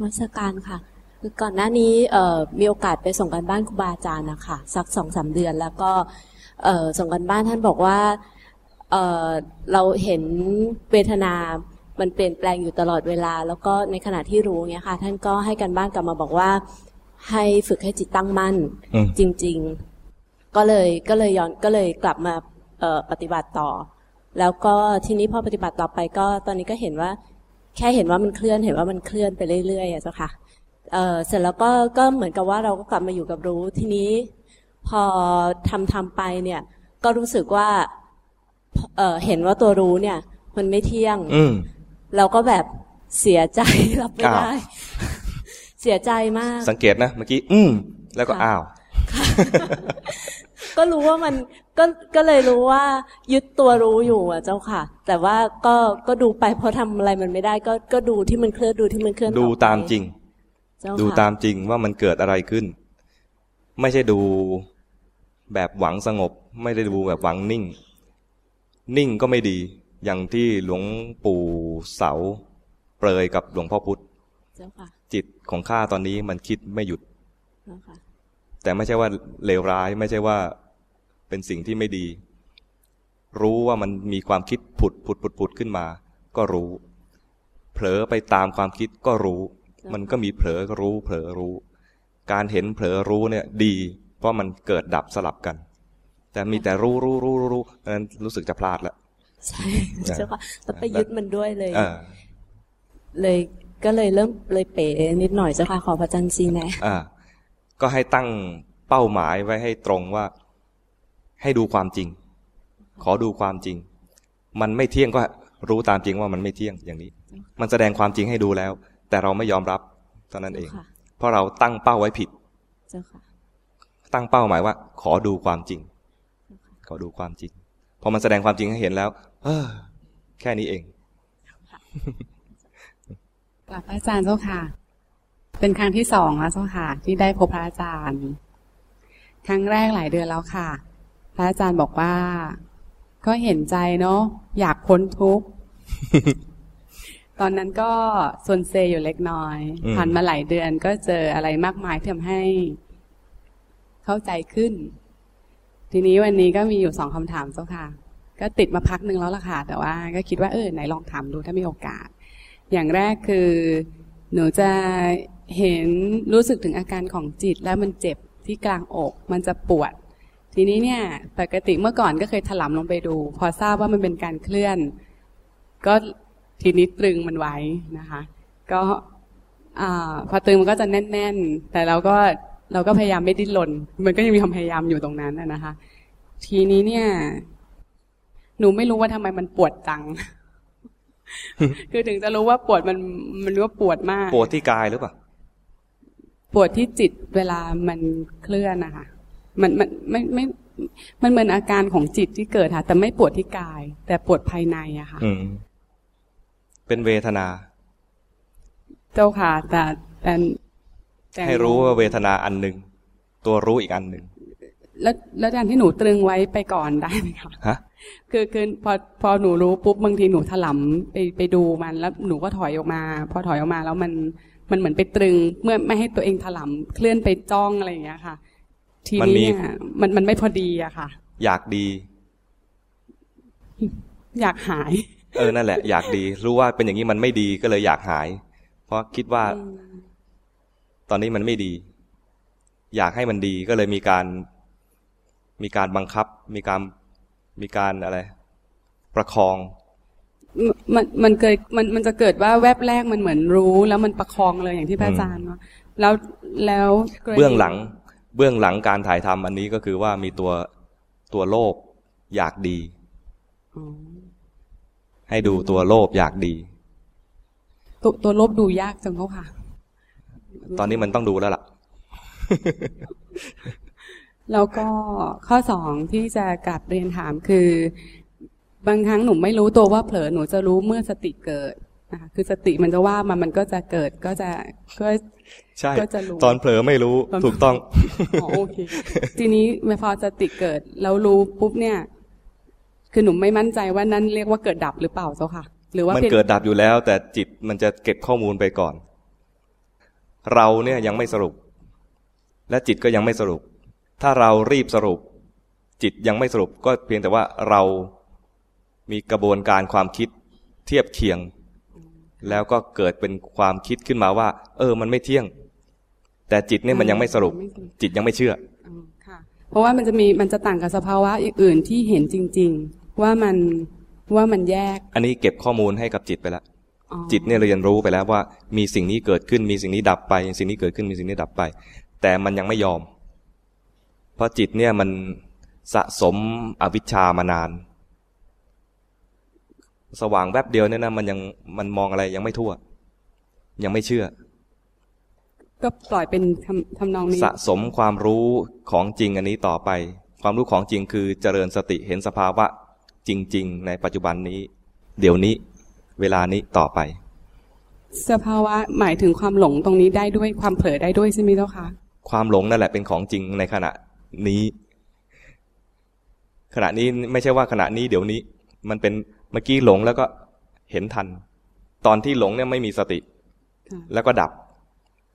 มัสการค่ะ คือก่อนหน้านี้เอ่อมีโอกาสไปส่งกันบ้านครูบาอาจารย์นะคะสักสองสามเดือน แล้วก็เอ่อส่งกันบ้านท่านบอกว่าเอ่อเราเห็นเวทนา มันเปลี่ยนแปลงอยู่ตลอดเวลา แล้วก็ในขณะที่รู้เนี่ยค่ะ ท่านก็ให้กันบ้านกลับมาบอกว่า ให้ฝึกให้จิตตั้งมั่นอืมจริง ๆ ก็เลยก็เลยย้อนก็เลยกลับมาเอ่อปฏิบัติต่อ แล้วก็ทีนี้พอปฏิบัติต่อไปก็ตอนนี้ก็เห็นว่า แค่เห็นว่ามันเคลื่อน เห็นว่ามันเคลื่อนไปเรื่อยๆอะเจ้าค่ะเอ่อเสร็จแล้วก็ก็เหมือนกับว่าเราก็กลับมาอยู่กับรู้ ทีนี้พอทำทำไปเนี่ย ก็รู้สึกว่าเอ่อเห็นว่าตัวรู้เนี่ย มันไม่เที่ยง อืมเราก็แบบเสียใจรับไม่อ้าวได้ เสียใจมาก สังเกตนะเมื่อกี้ อืมแล้วก็ค่ะอ้าว ก็รู้ว่ามันก็ก็เลยรู้ว่ายึดตัวรู้อยู่อะเจ้าค่ะ แต่ว่าก็ก็ดูไปเพราะทำอะไรมันไม่ได้ ก็ก็ดูที่มันเคลื่อนดูที่มันเคลื่อนดูต่อไปตามจริงเจ้าดูค่ะตามจริงว่ามันเกิดอะไรขึ้น ไม่ใช่ดูแบบหวังสงบ ไม่ได้ดูแบบหวังนิ่ง นิ่งก็ไม่ดี อย่างที่หลวงปู่เสาเปรยกับหลวงพ่อพุธเจ้าค่ะจิตของข้าตอนนี้มันคิดไม่หยุดเจ้าค่ะแต่ไม่ใช่ว่าเลวร้าย ไม่ใช่ว่า เป็นสิ่งที่ไม่ดี รู้ว่ามันมีความคิดผุดผุดผุดผุดขึ้นมา ก็รู้ เผลอไปตามความคิดก็รู้ มันก็มีเผลอก็รู้เผลอรู้ การเห็นเผลอรู้เนี่ยดี เพราะมันเกิดดับสลับกัน แต่มีแต่รู้รู้รู้รู้รู้อันนั้นรู้สึกจะพลาดแล้วใช่เจ้าค่ะแล้วไปยึดมันด้วยเลยเออเลยก็เลยเริ่มเลยเป๋นิดหน่อยเจ้าค่ะขอพระจันทร์ซีแนะอ่าก็ให้ตั้งเป้าหมายไว้ให้ตรงว่า ให้ดูความจริง ขอดูความจริง มันไม่เที่ยงก็รู้ตามจริงว่ามันไม่เที่ยงอย่างนี้ มันแสดงความจริงให้ดูแล้ว แต่เราไม่ยอมรับเท่านั้นเองค่ะเพราะเราตั้งเป้าไว้ผิดเจ้าค่ะตั้งเป้าหมายว่า ขอดูความจริง ขอดูความจริงพอมันแสดงความจริงให้เห็นแล้ว เออ แค่นี้เองกลับพระอาจารย์เจ้าค่ะ เป็นครั้งที่สองแล้วเจ้าค่ะ ที่ได้พบพระอาจารย์ ครั้งแรกหลายเดือนแล้วค่ะ พระอาจารย์บอกว่า ก็เห็นใจเนาะอยากพ้นทุกข์ตอนนั้นก็ซนเซอยู่เล็กน้อยอืมผ่านมาหลายเดือนก็เจออะไรมากมายที่ทำให้ เข้าใจขึ้น ทีนี้วันนี้ก็มีอยู่สองคำถามเจ้าค่ะ ก็ติดมาพักหนึ่งแล้วล่ะค่ะ แต่ว่า ก็คิดว่าเออไหนลองถามดูถ้ามีโอกาส อย่างแรกคือ หนูจะเห็นรู้สึกถึงอาการของจิตแล้วมันเจ็บที่กลางอก มันจะปวด ทีนี้เนี่ยปกติเมื่อก่อนก็เคยถลำลงไปดู พอทราบว่ามันเป็นการเคลื่อน ก็ทีนี้ตรึงมันไว้นะคะ ก็อาพอตรึงมันก็จะแน่น ๆ แต่เราก็เราก็พยายามไม่ดิ้นรนมันก็ยังมีความพยายามอยู่ตรงนั้นน่ะนะคะ ทีนี้เนี่ย หนูไม่รู้ว่าทำไมมันปวดจัง คือถึงจะรู้ว่าปวดมันมันรู้ว่าปวดมาก ปวดที่กายหรือเปล่า ปวดที่จิตเวลามันเคลื่อนนะคะ มันมันไม่ไม่มันเหมือนอาการของจิตที่เกิดค่ะ แต่ไม่ปวดที่กาย แต่ปวดภายในอะค่ะอืมเป็นเวทนา เจ้าค่ะแต่แต่แต่ให้รู้ว่าเวทนาอันหนึ่งตัวรู้อีกอันหนึ่งแล้วแล้วการที่หนูตรึงไว้ไปก่อนได้ไหมคะฮะคือคือพอพอหนูรู้ปุ๊บบางทีหนูถลำไปไปดูมันแล้วหนูก็ถอยออกมา พอถอยออกมาแล้วมันมันเหมือนไปตรึง เมื่อไม่ให้ตัวเองถลำเคลื่อนไปจ้องอะไรอย่างเงี้ยค่ะ ทีมันมีนี้เนี่ยมันมันไม่พอดีอะค่ะ อยากดี อยากหาย เออนั่นแหละ อยากดี รู้ว่าเป็นอย่างนี้มันไม่ดีก็เลยอยากหาย เพราะคิดว่า ตอนนี้มันไม่ดี อยากให้มันดีก็เลยมีการ มีการบังคับ มีการมีการอะไร ประคองมันมันเกิดมันมันจะเกิดว่าแวบแรกมันเหมือนรู้ แล้วมันประคองเลยอย่างที่พระอาจารย์ว่าแล้วแล้วกรณีเบื้องหลัง เบื้องหลังการถ่ายทำอันนี้ก็คือว่ามีตัวตัวโลภอยากดีอ๋อให้ดูตัวโลภอยากดี ตัวตัวลบดูยากจังเขาค่ะ ตอนนี้มันต้องดูแล้วล่ะ แล้วก็ข้อสองที่จะกลับเรียนถามคือบางครั้งหนูไม่รู้ตัวว่าเผลอหนูจะรู้เมื่อสติเกิด นะคะคือสติมันจะว่ามามันก็จะเกิดก็จะก็ใช่ก็จะรู้ตอนเผลอไม่รู้ตอนถูกต้องอ๋อโอเคทีนี้พอสติเกิดแล้วรู้ปุ๊บเนี่ย คือหนูไม่มั่นใจว่านั่นเรียกว่าเกิดดับหรือเปล่าเจ้าค่ะ หรือว่ามันเป็นเกิดดับอยู่แล้ว แต่จิตมันจะเก็บข้อมูลไปก่อน เราเนี่ยยังไม่สรุป และจิตก็ยังไม่สรุป ถ้าเรารีบสรุป จิตยังไม่สรุป ก็เพียงแต่ว่าเรามีกระบวนการความคิดเทียบเคียง แล้วก็เกิดเป็นความคิดขึ้นมาว่า เออ มันไม่เที่ยง แต่จิตเนี่ยมันยังไม่สรุป จิตยังไม่เชื่ออ๋อค่ะเพราะว่ามันจะมีมันจะต่างกับสภาวะอื่นที่เห็นจริง ๆ ว่ามันว่ามันแยก อันนี้เก็บข้อมูลให้กับจิตไปแล้วอ๋อจิตเนี่ยเรียนรู้ไปแล้วว่า มีสิ่งนี้เกิดขึ้นมีสิ่งนี้ดับไป สิ่งนี้เกิดขึ้นมีสิ่งนี้ดับไป แต่มันยังไม่ยอม เพราะจิตเนี่ยมันสะสมอวิชชามานาน สว่างแวบเดียวเนี่ยนะมันยังมันมองอะไรยังไม่ทั่ว ยังไม่เชื่อ ก็ปล่อยเป็นทำทำนองนี้ สะสมความรู้ของจริงอันนี้ต่อไป ความรู้ของจริงคือเจริญสติเห็นสภาวะจริง ๆ ในปัจจุบันนี้ เดี๋ยวนี้เวลานี้ต่อไป สภาวะหมายถึงความหลงตรงนี้ได้ด้วยความเผลอได้ด้วยใช่ไหมเจ้าคะความหลงนั่นแหละเป็นของจริงในขณะนี้ ขณะนี้ไม่ใช่ว่าขณะนี้เดี๋ยวนี้ มันเป็น เมื่อกี้หลงแล้วก็เห็นทัน ตอนที่หลงเนี่ยไม่มีสติค่ะแล้วก็ดับ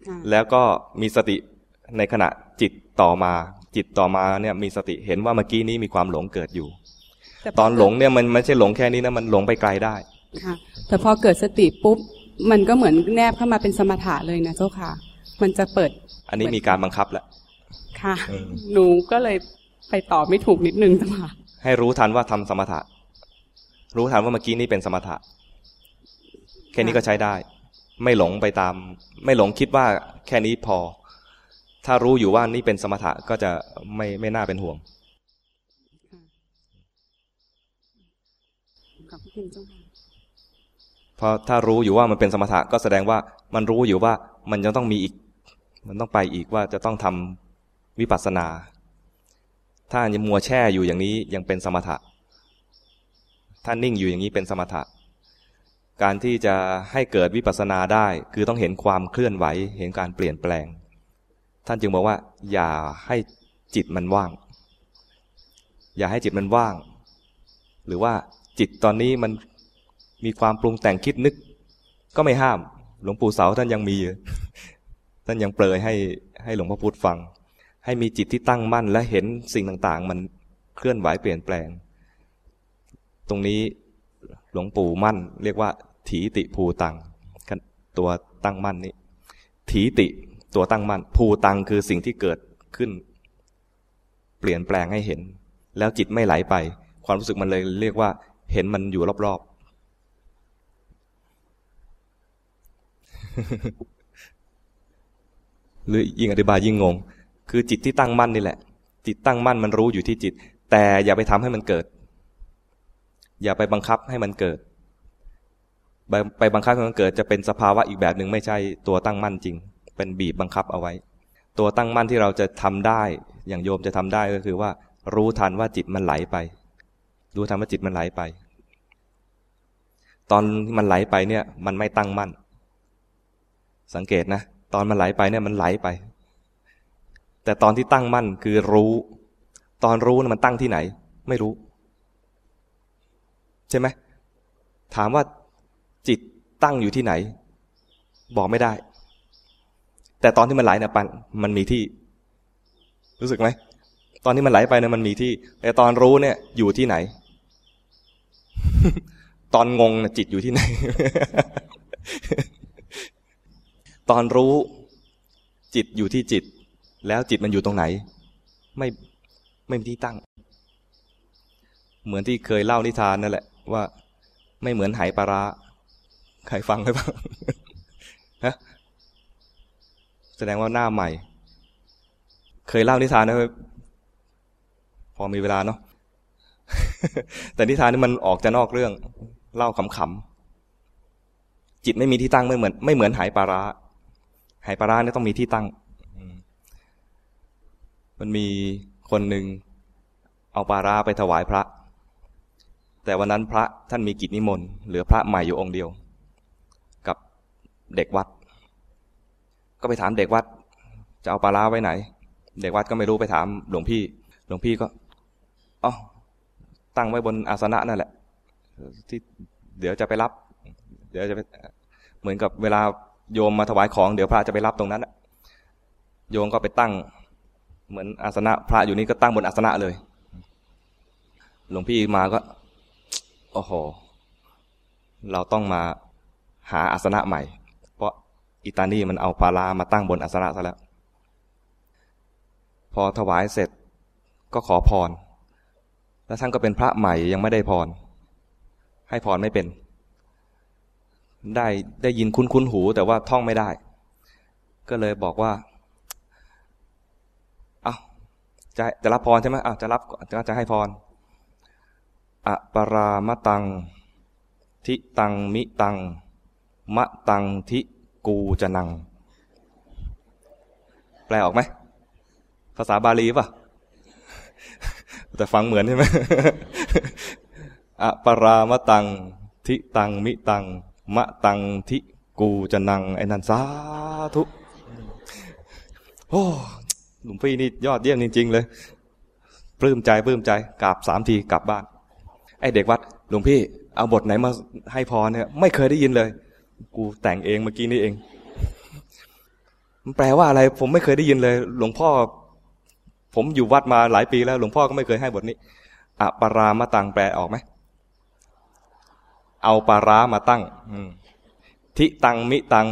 ค่ะแล้วก็มีสติในขณะจิตต่อมา จิตต่อมาเนี่ยมีสติเห็นว่าเมื่อกี้นี้มีความหลงเกิดอยู่แต่พตอนหลงเนี่ยมันไม่ใช่หลงแค่นี้นะมันหลงไปไกลได้ค่ะแต่พอเกิดสติปุ๊บมันก็เหมือนแนบเข้ามาเป็นสมถะเลยนะเจ้าค่ะ มันจะเปิด อันนี้มีการบังคับแล้วค่ะเออหนูก็เลยไปต่อไม่ถูกนิดนึงเจ้าค่ะให้รู้ทันว่าทำสมถะ รู้ทันว่าเมื่อกี้นี้เป็นสมถะ แค่นี้ก็ใช้ได้ ไม่หลงไปตาม ไม่หลงคิดว่าแค่นี้พอ ถ้ารู้อยู่ว่านี่เป็นสมถะก็จะไม่ไม่น่าเป็นห่วงขอบคุณเจ้าค่ะเพราะถ้ารู้อยู่ว่ามันเป็นสมถะก็แสดงว่ามันรู้อยู่ว่ามันจะต้องมีอีก มันต้องไปอีกว่าจะต้องทำวิปัสสนา ถ้ายังมัวแช่อยู่อย่างนี้ยังเป็นสมถะ ถ้านิ่งอยู่อย่างนี้เป็นสมถะ การที่จะให้เกิดวิปัสสนาได้ คือต้องเห็นความเคลื่อนไหว เห็นการเปลี่ยนแปลง ท่านจึงบอกว่า อย่าให้จิตมันว่าง อย่าให้จิตมันว่าง หรือว่าจิตตอนนี้มันมีความปรุงแต่งคิดนึก ก็ไม่ห้าม หลวงปู่เสาท่านยังมี ท่านยังเปรยให้ให้หลวงพ่อพุธฟัง ให้มีจิตที่ตั้งมั่นและเห็นสิ่งต่างๆ มันเคลื่อนไหวเปลี่ยนแปลง ตรงนี้หลวงปู่มั่น เรียกว่า ถีติภูตังตัวตั้งมั่นนี้ถีติตัวตั้งมั่นภูตังคือสิ่งที่เกิดขึ้น เปลี่ยนแปลงให้เห็น แล้วจิตไม่ไหลไป ความรู้สึกมันเลยเรียกว่า เห็นมันอยู่รอบๆหรือยิ่งอธิบายยิ่งงง คือจิตที่ตั้งมั่นนี่แหละ จิตตั้งมั่นมันรู้อยู่ที่จิต แต่อย่าไปทำให้มันเกิด อย่าไปบังคับให้มันเกิดไปไปบังคับให้มันเกิดจะเป็นสภาวะอีกแบบหนึ่งไม่ใช่ตัวตั้งมั่นจริง เป็นบีบบังคับเอาไว้ ตัวตั้งมั่นที่เราจะทำได้ อย่างโยมจะทำได้ก็คือว่า รู้ทันว่าจิตมันไหลไป รู้ทันว่าจิตมันไหลไป ตอนที่มันไหลไปเนี่ย มันไม่ตั้งมั่น สังเกตนะ ตอนมันไหลไปเนี่ยมันไหลไป แต่ตอนที่ตั้งมั่นคือรู้ ตอนรู้นะมันตั้งที่ไหน ไม่รู้ ใช่ไหมถามว่าจิตตั้งอยู่ที่ไหน บอกไม่ได้ แต่ตอนที่มันไหลเนี่ยปันมันมีที่ รู้สึกไหมตอนที่มันไหลไปเนี่ยมันมีที่ แต่ตอนรู้เนี่ย อยู่ที่ไหน ตอนงงน่ะจิตอยู่ที่ไหน ตอนรู้ จิตอยู่ที่จิต แล้วจิตมันอยู่ตรงไหน ไม่ไม่มีที่ตั้ง เหมือนที่เคยเล่านิทานนั่นแหละ ว่าไม่เหมือนไหปลาร้าใครฟังไหมบ้างฮะแสดงว่าหน้าใหม่ เคยเล่านิทานนะพอมีเวลาเนาะแต่นิทานนี่มันออกจะนอกเรื่อง เล่าขำๆจิตไม่มีที่ตั้งไม่เหมือน ไม่เหมือนหายปลาร้าหายปลาร้าเนี่ยต้องมีที่ตั้งมันมีคนหนึ่งเอาปลาร้าไปถวายพระ แต่วันนั้นพระท่านมีกิจนิมนต์เหลือพระใหม่อยู่องค์เดียว กับเด็กวัด ก็ไปถามเด็กวัด จะเอาปลาร้าไว้ไหน เด็กวัดก็ไม่รู้ไปถามหลวงพี่ หลวงพี่ก็อ๋อตั้งไว้บนอาสนะนั่นแหละ ที่เดี๋ยวจะไปรับ เดี๋ยวจะไปเหมือนกับเวลาโยมมาถวายของเดี๋ยวพระจะไปรับตรงนั้นโยมก็ไปตั้ง เหมือนอาสนะ พระอยู่นี่ก็ตั้งบนอาสนะเลย หลวงพี่มาก็ โอ้โห เราต้องมาหาอาสนะใหม่ เพราะอิตานี่มันเอาปาลามาตั้งบนอาสนะซะแล้ว พอถวายเสร็จก็ขอพร แล้วท่านก็เป็นพระใหม่ยังไม่ได้พร ให้พรไม่เป็น ได้ได้ยินคุ้นคุ้นหู แต่ว่าท่องไม่ได้ ก็เลยบอกว่าเอาจะจะรับพรใช่ไหมอ้าวจะรับจะจะให้พร อะปรามตัง ทิตังมิตัง มะตังทิกูจะนัง แปลออกไหม ภาษาบาลีป่ะ แต่ฟังเหมือนใช่ไหมอะปรามตัง ทิตังมิตัง มะตังทิกูจะนัง ไอ้นันสาธุ โอ้หลวงพี่นี่ยอดเยี่ยมจริง ๆ เลย ปลื้มใจปลื้มใจกราบสามทีกลับบ้าน ไอเด็กวัดหลวงพี่เอาบทไหนมาให้พรเนี่ยไม่เคยได้ยินเลย กูแต่งเองเมื่อกี้นี่เอง มันแปลว่าอะไร ผมไม่เคยได้ยินเลย หลวงพ่อ ผมอยู่วัดมาหลายปีแล้ว หลวงพ่อก็ไม่เคยให้บทนี้อะปารามาตังแปลออกไหมเอาปารามาตั้งทิตังมิตัง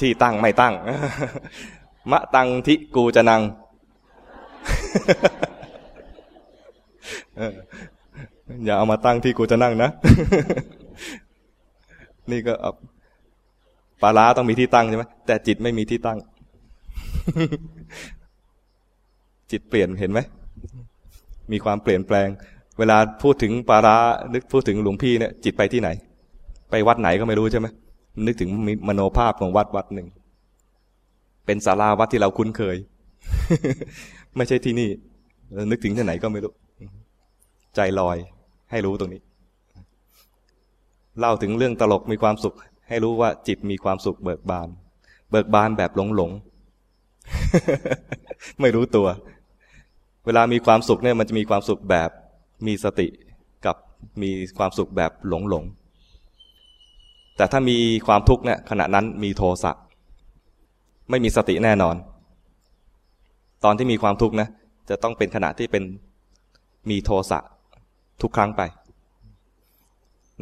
ที่ตั้งไม่ตั้ง มะตังทิกูจะนัง อย่าเอามาตั้งที่กูจะนั่งนะ นี่ก็ปลาร้าต้องมีที่ตั้งใช่ไหมแต่จิตไม่มีที่ตั้ง จิตเปลี่ยนเห็นไหม มีความเปลี่ยนแปลง เวลาพูดถึงปลาร้านึกพูดถึงหลวงพี่เนี่ย จิตไปที่ไหน ไปวัดไหนก็ไม่รู้ใช่ไหมนึกถึงมโนภาพของวัดวัดหนึ่ง เป็นศาลาวัดที่เราคุ้นเคย ไม่ใช่ที่นี่ นึกถึงที่ไหนก็ไม่รู้ ใจลอย ให้รู้ตรงนี้ เล่าถึงเรื่องตลกมีความสุข ให้รู้ว่าจิตมีความสุขเบิกบาน เบิกบานแบบหลงหลง ไม่รู้ตัว เวลามีความสุขเนี่ยมันจะมีความสุขแบบมีสติกับมีความสุขแบบหลงหลง แต่ถ้ามีความทุกข์เนี่ยขณะนั้นมีโทสะไม่มีสติแน่นอน ตอนที่มีความทุกข์นะจะต้องเป็นขณะที่เป็นมีโทสะ ทุกครั้งไป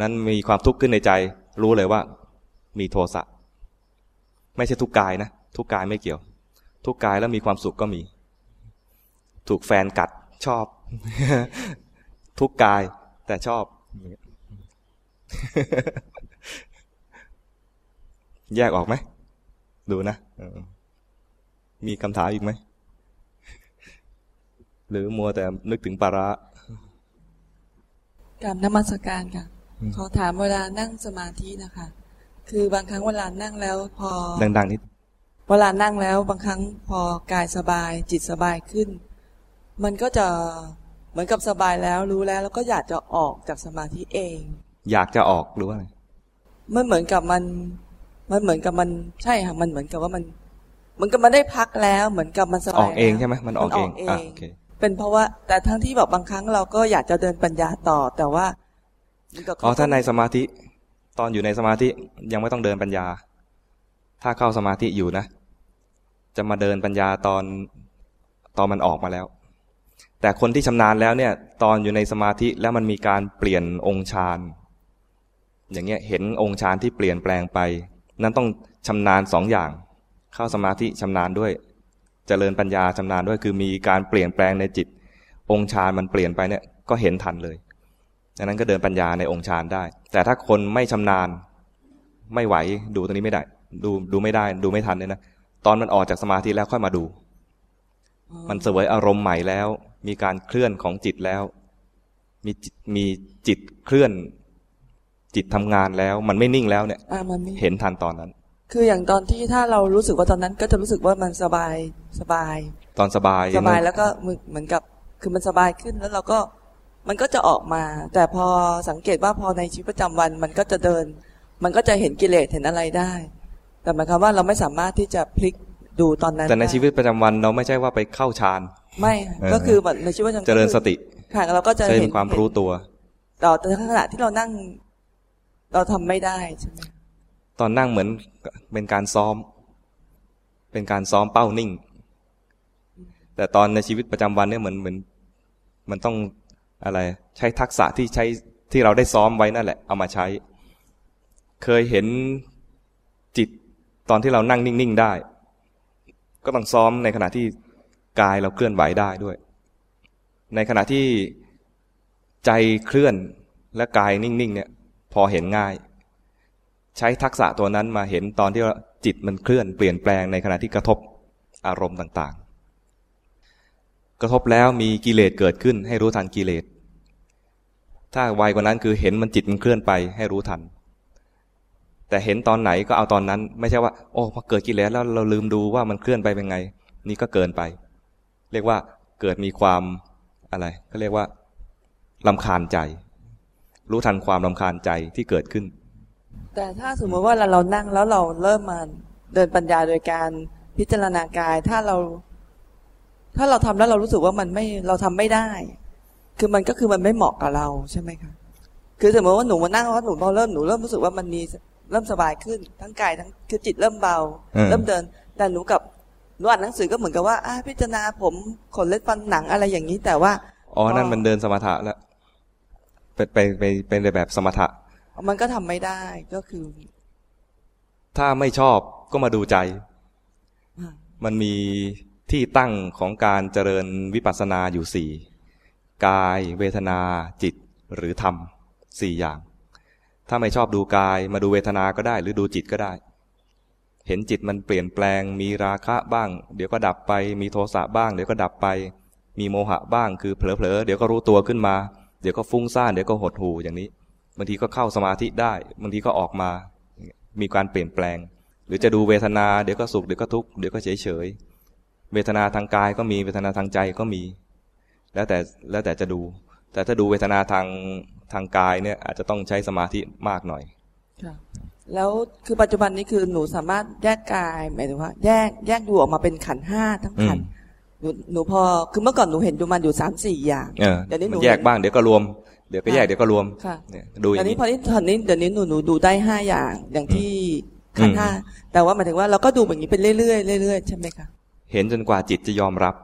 นั้นมีความทุกข์ขึ้นในใจ รู้เลยว่า มีโทสะไม่ใช่ทุกกายนะ ทุกกายไม่เกี่ยว ทุกกายแล้วมีความสุขก็มี ถูกแฟนกัดชอบ ทุกกายแต่ชอบ แยกออกไหม ดูนะมีคำถามอีกไหม หรือมัวแต่นึกถึงปาระ กรรมนมัสการค่ะ ขอถามเวลานั่งสมาธินะคะ คือบางครั้งเวลานั่งแล้วพอ ดังๆนิดเวลานั่งแล้วบางครั้งพอกายสบายจิตสบายขึ้น มันก็จะเหมือนกับสบายแล้วรู้แล้ว แล้วก็อยากจะออกจากสมาธิเอง อยากจะออกหรือว่าอะไรมันเหมือนกับมัน มันเหมือนกับมันใช่ค่ะมันเหมือนกับว่ามันเหมือนกับมันได้พักแล้วเหมือนกับมันสบายออกเองใช่ไหมมันออกเองอะโอเค เป็นเพราะว่าแต่ทั้งที่แบบบางครั้งเราก็อยากจะเดินปัญญาต่อ แต่ว่าอ๋อถ้าในสมาธิ ตอนอยู่ในสมาธิยังไม่ต้องเดินปัญญา ถ้าเข้าสมาธิอยู่นะ จะมาเดินปัญญาตอนตอนมันออกมาแล้ว แต่คนที่ชำนาญแล้วเนี่ย ตอนอยู่ในสมาธิแล้วมันมีการเปลี่ยนองค์ฌานอย่างเงี้ยเห็นองค์ฌานที่เปลี่ยนแปลงไป นั้นต้องชำนาญสองอย่าง เข้าสมาธิชำนาญด้วย เจริญปัญญาชำนาญด้วยคือมีการเปลี่ยนแปลงในจิต องค์ฌานมันเปลี่ยนไปเนี่ยก็เห็นทันเลยดังนั้นก็เดินปัญญาในองค์ฌานได้ แต่ถ้าคนไม่ชำนาญไม่ไหวดูตรงนี้ไม่ได้ ดูดูไม่ได้ดูไม่ทันเลยนะตอนมันออกจากสมาธิแล้วค่อยมาดู มันเสวยอารมณ์ใหม่แล้ว มีการเคลื่อนของจิตแล้ว มีมีจิตเคลื่อน จิตทำงานแล้ว มันไม่นิ่งแล้วเนี่ยเห็นทันตอนนั้น คืออย่างตอนที่ถ้าเรารู้สึกว่าตอนนั้นก็จะรู้สึกว่ามันสบายสบาย ตอนสบายสบายแล้วก็เหมือนกับคือมันสบายขึ้นแล้วเราก็มันก็จะออกมา แต่พอสังเกตว่าพอในชีวิตประจำวันมันก็จะเดิน มันก็จะเห็นกิเลสเห็นอะไรได้ แต่หมายความว่าเราไม่สามารถที่จะพลิกดูตอนนั้น แต่ในชีวิตประจำวันเราไม่ใช่ว่าไปเข้าฌานไม่ก็คือแบบในชีวิตประจำวันเจริญสติค่ะเราก็จะเห็นความรู้ตัวต่อแต่ขณะที่เรานั่งเราทำไม่ได้ใช่ไหม ตอนนั่งเหมือนเป็นการซ้อม เป็นการซ้อมเป้านิ่ง แต่ตอนในชีวิตประจำวันเนี่ยเหมือนเหมือนมันต้องอะไร ใช้ทักษะที่ใช้ที่เราได้ซ้อมไว้นั่นแหละ เอามาใช้ เคยเห็นจิตตอนที่เรานั่งนิ่ง ๆ ได้ ก็ต้องซ้อมในขณะที่กายเราเคลื่อนไหวได้ด้วย ในขณะที่ใจเคลื่อนและกายนิ่ง ๆ เนี่ย พอเห็นง่าย ใช้ทักษะตัวนั้นมาเห็นตอนที่จิตมันเคลื่อนเปลี่ยนแปลงในขณะที่กระทบอารมณ์ต่างๆ กระทบแล้วมีกิเลสเกิดขึ้นให้รู้ทันกิเลส ถ้าไวกว่านั้นคือเห็นมันจิตมันเคลื่อนไปให้รู้ทัน แต่เห็นตอนไหนก็เอาตอนนั้น ไม่ใช่ว่า โอ้พอเกิดกิเลสแล้วเราลืมดูว่ามันเคลื่อนไปเป็นไง นี่ก็เกินไป เรียกว่าเกิดมีความอะไรก็เรียกว่าลำคาญใจ รู้ทันความลำคาญใจที่เกิดขึ้น แต่ถ้าสมมติว่าเราเรานั่งแล้วเราเริ่มมาเดินปัญญาโดยการพิจารณากาย ถ้าเรา ถ้าเราทำแล้วเรารู้สึกว่ามันไม่เราทำไม่ได้ คือมันก็คือมันไม่เหมาะกับเราใช่ไหมคะคือสมมติว่าหนูมานั่งแล้วหนูพอเริ่มหนูเริ่มรู้สึกว่ามันมีเริ่มสบายขึ้นทั้งกายทั้งคือจิตเริ่มเบาเออเริ่มเดิน แต่หนูกับหนูอ่านหนังสือก็เหมือนกับว่าอ่าพิจารณาผมขนเล็บฟันหนังอะไรอย่างนี้แต่ว่าอ๋อนั่นมันเดินสมถะแล้วเป็นไปไปเป็นในแบบสมถะ มันก็ทำไม่ได้ก็คือ ถ้าไม่ชอบก็มาดูใจ มันมีที่ตั้งของการเจริญวิปัสสนาอยู่สี่กายเวทนาจิตหรือธรรมสี่อย่าง ถ้าไม่ชอบดูกายมาดูเวทนาก็ได้ หรือดูจิตก็ได้ เห็นจิตมันเปลี่ยนแปลง มีราคะบ้าง เดี๋ยวก็ดับไป มีโทสะบ้าง เดี๋ยวก็ดับไป มีโมหะบ้างคือเผลอๆเดี๋ยวก็รู้ตัวขึ้นมา เดี๋ยวก็ฟุ้งซ่านเดี๋ยวก็หดหู่อย่างนี้ บางทีก็เข้าสมาธิได้ บางทีก็ออกมา มีการเปลี่ยนแปลง หรือจะดูเวทนาเดี๋ยวก็สุขเดี๋ยวก็ทุกข์เดี๋ยวก็เฉยเฉยๆเวทนาทางกายก็มีเวทนาทางใจก็มี แล้วแต่แล้วแต่จะดู แต่ถ้าดูเวทนาทางทางกายเนี่ยอาจจะต้องใช้สมาธิมากหน่อยค่ะแล้วคือปัจจุบันนี้คือหนูสามารถแยกกายหมายถึงว่า แยกแยกดูออกมาเป็นขันธ์ห้าทั้งขันธ์หนูหนูพอคือเมื่อก่อนหนูเห็นดูมันอยู่สามสี่อย่างเออเดี๋ยวนี้หนูมันแยกบ้างเดี๋ยวก็รวม เดี๋ยวก็แยกค่ะเดี๋ยวก็รวมค่ะเนี่ยดูออัย่านงนี้นี้พอที่ตอนนี้เดี๋ยวนี้หนูหนูดูได้ห้าอย่างอย่างที่ขันธ์ห้าแต่ว่าหมายถึงว่าเราก็ดูแบบนี้เป็นเรื่อยๆเรื่อยๆใช่ไหมคะเห็นจนกว่าจิตจะยอมรับ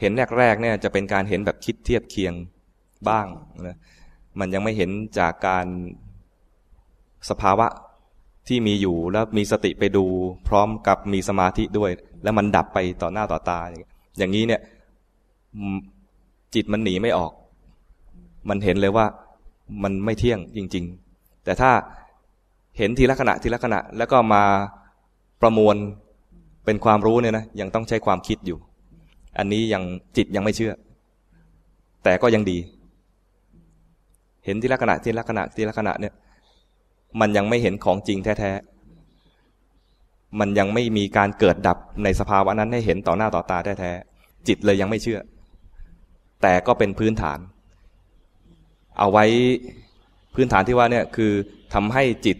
เห็นแรกๆเนี่ยจะเป็นการเห็นแบบคิดเทียบเคียงบ้างนะมันยังไม่เห็นจากการสภาวะที่มีอยู่แล้วมีสติไปดู พร้อมกับมีสมาธิด้วย แล้วมันดับไปต่อหน้าต่อตา อย่างนี้เนี่ยอืมจิตมันหนีไม่ออก มันเห็นเลยว่ามันไม่เที่ยงจริง ๆ แต่ถ้าเห็นทีละขณะทีละขณะ แล้วก็มาประมวลเป็นความรู้เนี่ยนะยังต้องใช้ความคิดอยู่ อันนี้ยังจิตยังไม่เชื่อ แต่ก็ยังดี เห็นทีละขณะทีละขณะทีละขณะเนี่ย มันยังไม่เห็นของจริงแท้ๆมันยังไม่มีการเกิดดับในสภาวะนั้นให้เห็นต่อหน้าต่อตาแท้ๆจิตเลยยังไม่เชื่อ แต่ก็เป็นพื้นฐาน เอาไว้พื้นฐานที่ว่าเนี่ยคือทำให้จิต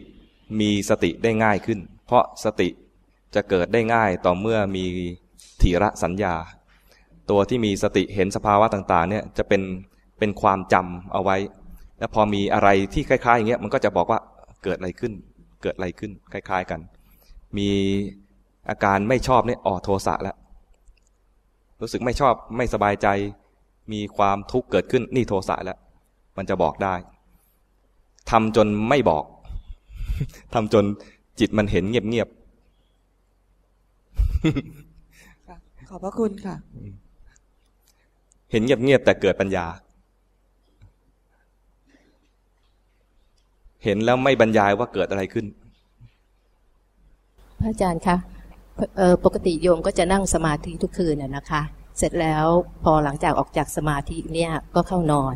มีสติได้ง่ายขึ้น เพราะสติจะเกิดได้ง่ายต่อเมื่อมีถีระสัญญา ตัวที่มีสติเห็นสภาวะต่างๆเนี่ยจะเป็นเป็นความจำเอาไว้ แล้วพอมีอะไรที่คล้ายๆอย่างเงี้ยมันก็จะบอกว่าเกิดอะไรขึ้น เกิดอะไรขึ้นคล้าย ๆกัน มีอาการไม่ชอบเนี่ยอ๋อโทสะแล้วรู้สึกไม่ชอบไม่สบายใจ มีความทุกข์เกิดขึ้นนี่โทสะแล้ว มันจะบอกได้ทำจนไม่บอกทำจนจิตมันเห็นเงียบค่ะขอบพระคุณค่ะๆเห็นเงียบๆแต่เกิดปัญญา เห็นแล้วไม่บรรยายว่าเกิดอะไรขึ้น พระอาจารย์คะเอ่อปกติโยมก็จะนั่งสมาธิทุกคืนน่ะนะคะ เสร็จแล้วพอหลังจากออกจากสมาธิเนี่ยก็เข้านอน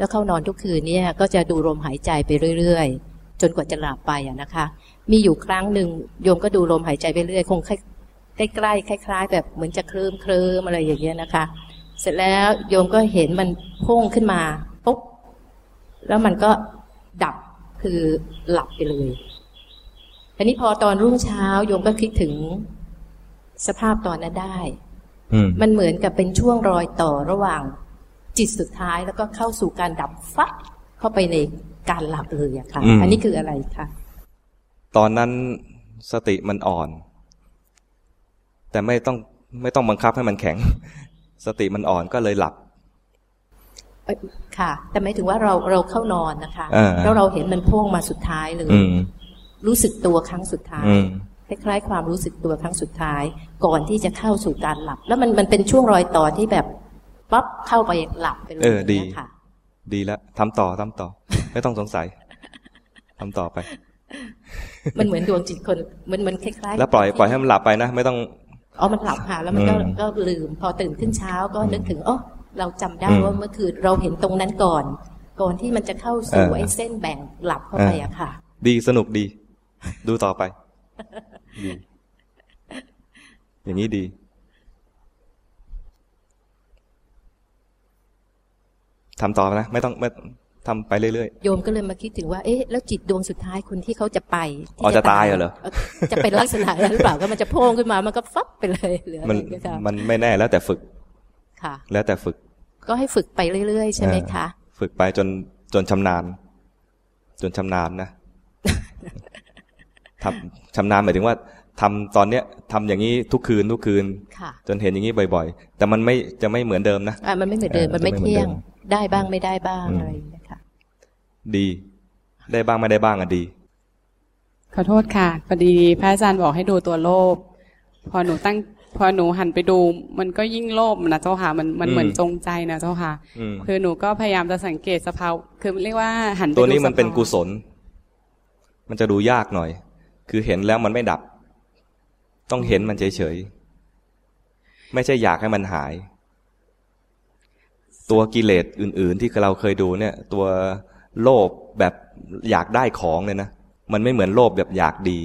แล้วเข้านอนทุกคืนเนี่ยก็จะดูลมหายใจไปเรื่อยๆ จนกว่าจะหลับไปอะนะคะ มีอยู่ครั้งหนึ่งโยมก็ดูลมหายใจไปเรื่อยคงใกล้ใกล้ๆคล้าย ๆ แบบเหมือนจะเคลิ้มเคลิ้มอะไรอย่างเงี้ยนะคะ เสร็จแล้วโยมก็เห็นมันพุ่งขึ้นมาปุ๊บแล้วมันก็ดับคือหลับไปเลยทีนี้พอตอนรุ่งเช้าโยมก็คิดถึงสภาพตอนนั้นได้อืมมันเหมือนกับเป็นช่วงรอยต่อระหว่าง จิตสุดท้ายแล้วก็เข้าสู่การดับฟัดเข้าไปในการหลับเลยอะค่ะอืมอันนี้คืออะไรคะตอนนั้นสติมันอ่อน แต่ไม่ต้องไม่ต้องบังคับให้มันแข็ง สติมันอ่อนก็เลยหลับเอ้ยค่ะ แต่หมายถึงว่าเราเราเข้านอนนะคะอ่าแล้วเราเห็นมันพ่วงมาสุดท้ายเลยอืมรู้สึกตัวครั้งสุดท้ายอืมคล้ายๆความรู้สึกตัวครั้งสุดท้าย ก่อนที่จะเข้าสู่การหลับ แล้วมันมันเป็นช่วงรอยต่อที่แบบ ปั๊บเข้าไปหลับไปเลยเออดีนี่ยค่ะ ดีแล้วทำต่อทำต่อ ไม่ต้องสงสัยทำต่อไป มันเหมือนดวงจิตคนมันมันคล้ายๆ แล้วปล่อยปล่อยให้มันหลับไปนะไม่ต้องอ๋อมันหลับค่ะแล้วมันก็อืมก็ลืม พอตื่นขึ้นเช้าก็นึกถึงอ๋อเราจำได้อืมว่าเมื่อคืนเราเห็นตรงนั้นก่อน ก่อนที่มันจะเข้าสู่เออไอ้เส้นแบ่งหลับเข้าไปอะค่ะ ดีสนุกดี ดูต่อไปดีอย่างนี้ดี ทำต่อนะ ไม่ต้องไม่ทำไปเรื่อยโยมก็เลยมาคิดถึงว่า เอ๊ะ แล้วจิตดวงสุดท้ายคนที่เขาจะไปที่อ๋อจะตายเหรอ จะเป็นลักษณะนั้นหรือเปล่า ก็มันจะโพ่งขึ้นมา มันก็ฟับไปเลยเหลือๆมันอะไรก็จะมันไม่แน่แล้วแต่ฝึก ค่ะ แล้วแต่ฝึก ก็ให้ฝึกไปเรื่อยๆ ใช่ไหมคะ ฝึกไปจนจนชำนาญ จนชำนาญนะทำชำนาญหมายถึงว่าทำตอนเนี้ยทำอย่างนี้ทุกคืนทุกคืนค่ะจนเห็นอย่างนี้บ่อย ๆ แต่มันไม่จะไม่เหมือนเดิมนะอะมันไม่เหมือนเดิมเออมันไม่จะไม่เหมือนเที่ยงเดิม ได้บ้างไม่ได้บ้างอืมอะไรอย่างเงี้ยค่ะดี ได้บ้างไม่ได้บ้างอะดี ขอโทษค่ะพอดีพระอาจารย์บอกให้ดูตัวโลภพอหนูตั้ง พอหนูหันไปดู มันก็ยิ่งโลภนะเจ้าค่ะมันมันอืมเหมือนจงใจนะเจ้าค่ะอืมคือหนูก็พยายามจะสังเกตสภาวคือเรียกว่าหันไปตัวนี้ดูมันเป็นสภาวะกุศล มันจะดูยากหน่อย คือเห็นแล้วมันไม่ดับ ต้องเห็นมันเฉยๆไม่ใช่อยากให้มันหาย ตัวกิเลสอื่น ๆ ที่เราเคยดูเนี่ย ตัวโลภแบบอยากได้ของเนี่ยนะมันไม่เหมือนโลภแบบอยากดี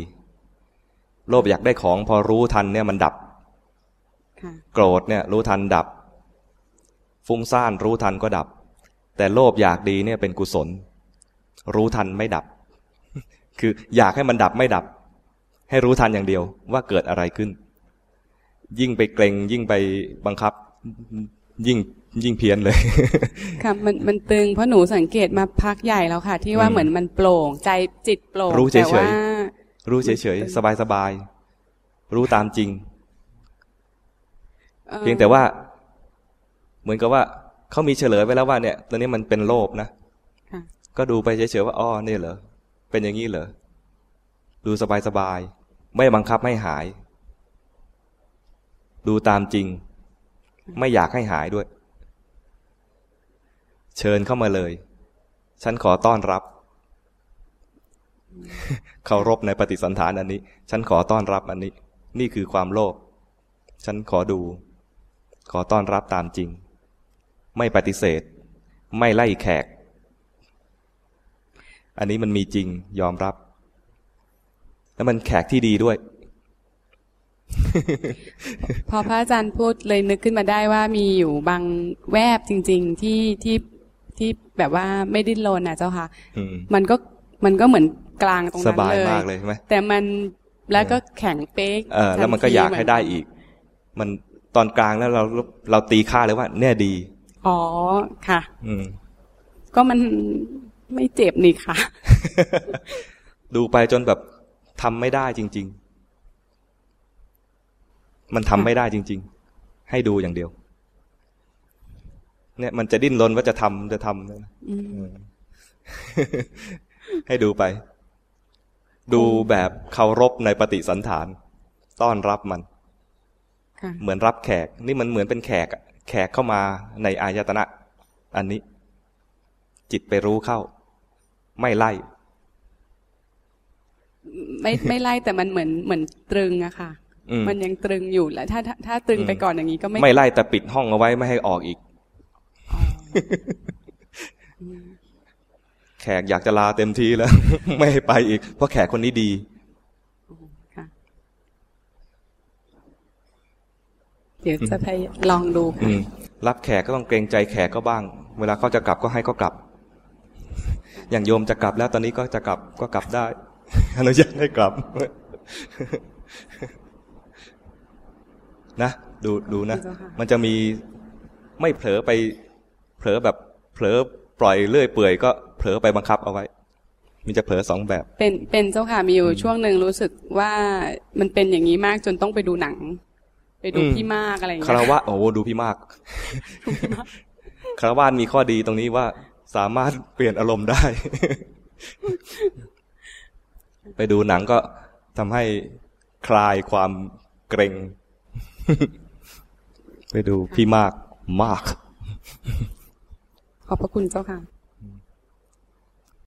โลภอยากได้ของพอรู้ทันเนี่ยมันดับค่ะโกรธเนี่ย รู้ทันดับ ฟุ้งซ่านรู้ทันก็ดับ แต่โลภอยากดีเนี่ยเป็นกุศล รู้ทันไม่ดับ คืออยากให้มันดับไม่ดับ ให้รู้ทันอย่างเดียวว่าเกิดอะไรขึ้น ยิ่งไปเกรงยิ่งไปบังคับ ยิ่ง ยิ่งเพี้ยนเลย ค่ะมันมันตึงเพราะหนูสังเกตมาพักใหญ่แล้วค่ะ ที่ว่าอืมเหมือนมันโปร่งใจจิตโปร่งรู้เฉยๆแต่ว่ารู้เฉยๆสบายๆรู้ตามจริงอ่อเพียงแต่ว่า เหมือนกับว่าเขามีเฉลยไว้แล้วว่าเนี่ยตัวนี้มันเป็นโลภนะค่ะก็ดูไปเฉยๆว่าอ๋อนี่เหรอเป็นอย่างนี้เหรอดูสบายๆไม่บังคับให้หาย ดูตามจริง ไม่อยากให้หายด้วย เชิญเข้ามาเลย ฉันขอต้อนรับ เคารพในปฏิสันฐานอันนี้ ฉันขอต้อนรับอันนี้ นี่คือความโลภ ฉันขอดู ขอต้อนรับตามจริง ไม่ปฏิเสธ ไม่ไล่แขก อันนี้มันมีจริงยอมรับ แล้วมันแขกที่ดีด้วยพอพระอาจารย์พูดเลยนึกขึ้นมาได้ว่ามีอยู่บางแวบจริง ๆ ที่ที่ ที่แบบว่าไม่ดิ้นรนนะเจ้าค่ะอืมมันก็มันก็เหมือนกลางตรงสนั้นบายเลยมากเลยใช่ไหมแต่มันแล้วก็แข็งเป๊กเออแล้วมันก็ทัทีอยากให้ได้อีก มันตอนกลางแล้วเราเราตีค่าเลยว่าเนี่ยดี อ๋อค่ะ อืมก็มันไม่เจ็บนี่ค่ะ ดูไปจนแบบทำไม่ได้จริง ๆ มันทำไม่ได้จริง ๆ ให้ดูอย่างเดียว เนี่ยมันจะดิ้นรนว่าจะทำจะทำนะอืมให้ดูไป ดูแบบเคารพในปฏิสันฐาน ต้อนรับมันค่ะเหมือนรับแขก นี่มันเหมือนเป็นแขกอะแขกเข้ามาในอายตนะ อันนี้ จิตไปรู้เข้า ไม่ไล่ ไม่ไม่ไล่แต่มันเหมือนเหมือนตรึงอะค่ะอืมมันยังตรึงอยู่แล้วถ้าถ้าถ้าตรึงอืมไปก่อนอย่างนี้ก็ไม่ไม่ไล่แต่ปิดห้องเอาไว้ไม่ให้ออกอีก แขกอยากจะลาเต็มทีแล้ว ไม่ให้ไปอีก เพราะแขกคนนี้ดีค่ะเดี๋ยวจะพยลองดูอืค่ะมรับแขกก็ต้องเกรงใจแขกก็บ้าง เวลาเขาจะกลับก็ให้เขากลับ อย่างโยมจะกลับแล้วตอนนี้ก็จะกลับก็กลับได้อนุญาตให้กลับนะ ดูดูนะเจ้าค่ะมันจะมีไม่เผลอไปเผ ลอแบบเผลอปล่อยเลื่อยเปื่อยก็เผลอไปบังคับเอาไว้มีจะเผลอสองแบบ เป็นเป็นเจ้าค่ะมีอยู่ช่วงหนึ่งรู้สึกว่ามันเป็นอย่างนี้มากจนต้องไปดูหนัง ไปดูอืมพี่มากอะไรอย่างคารเงี้ยวะโอ้โหดูพี่มากคารวะมีข้อดีตรงนี้ว่าสามารถเปลี่ยนอารมณ์ได้ ไปดูหนังก็ทำให้คลายความเกรงไปดูพี่มากมาก ขอบพระคุณเจ้าค่ะ